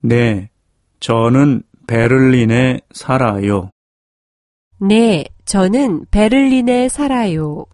네, 저는 베를린에 살아요. 네, 저는 베를린에 살아요.